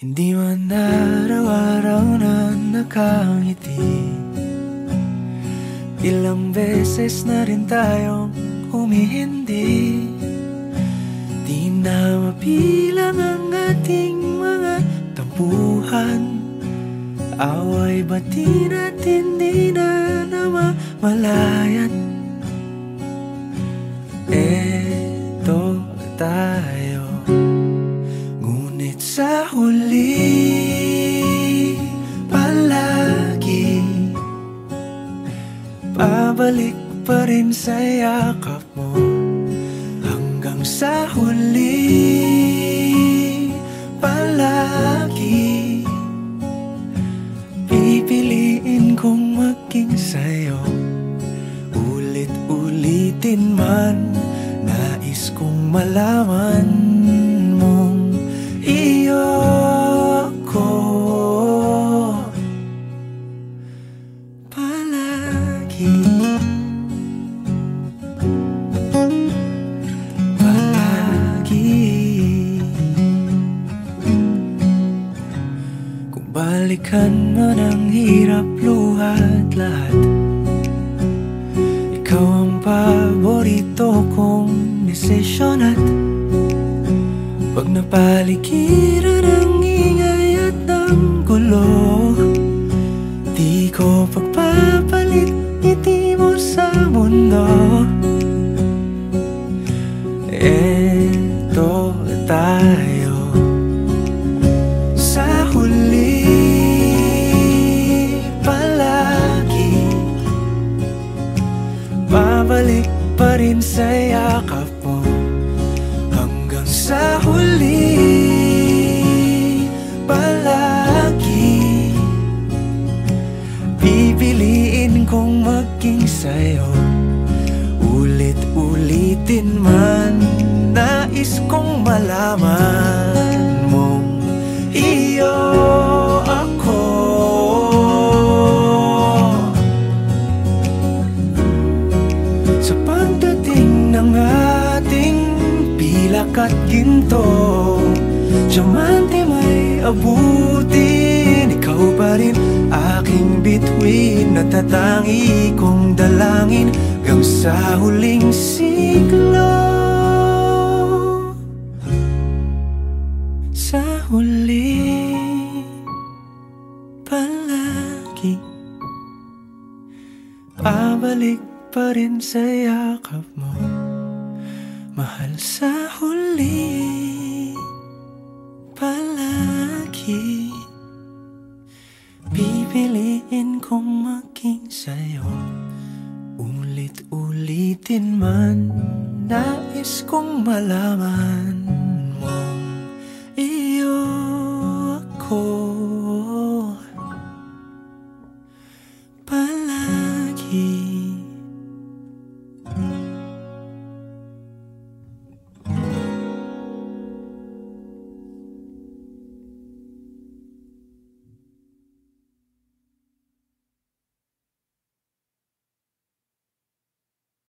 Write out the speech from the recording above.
Hindi man araw-araw na nakangiti. Ilang beses na rin tayong humihindi. Di na mapilang ang ating mga tampuhan. Away bati natin di na namamalayan. Eto tayo sa huli Palagi. Pabalik pa rin sa yakap mo Hanggang sa huli Palagi. Pipiliin kong maging sa'yo Ulit-ulitin man Nais kong malaman ako Palagi. Palagi. Kung balikan man ang hirap luhat lahat Ikaw ang paborito kong desisyon at Pag napaligiran ang ingay at ng gulo. Di ko pagpapalit ngiti mo sa mundo. Eto tayo Sa huli palagi. Babalik pa rin sa Pipiliin kong maging sa'yo. Ulit-ulitin man Nais kong malaman mong Iyo ako. Sa pagdating ng ating pilak at ginto Diamante may abutin Ikaw pa rin aking bituin Natatangi kong dalangin Hanggang sa huling siglo. Sa huli Palagi Pabalik pa rin sa yakap mo. Mahal sa huli maging sa'yo. Ulit-ulitin man Nais kong malaman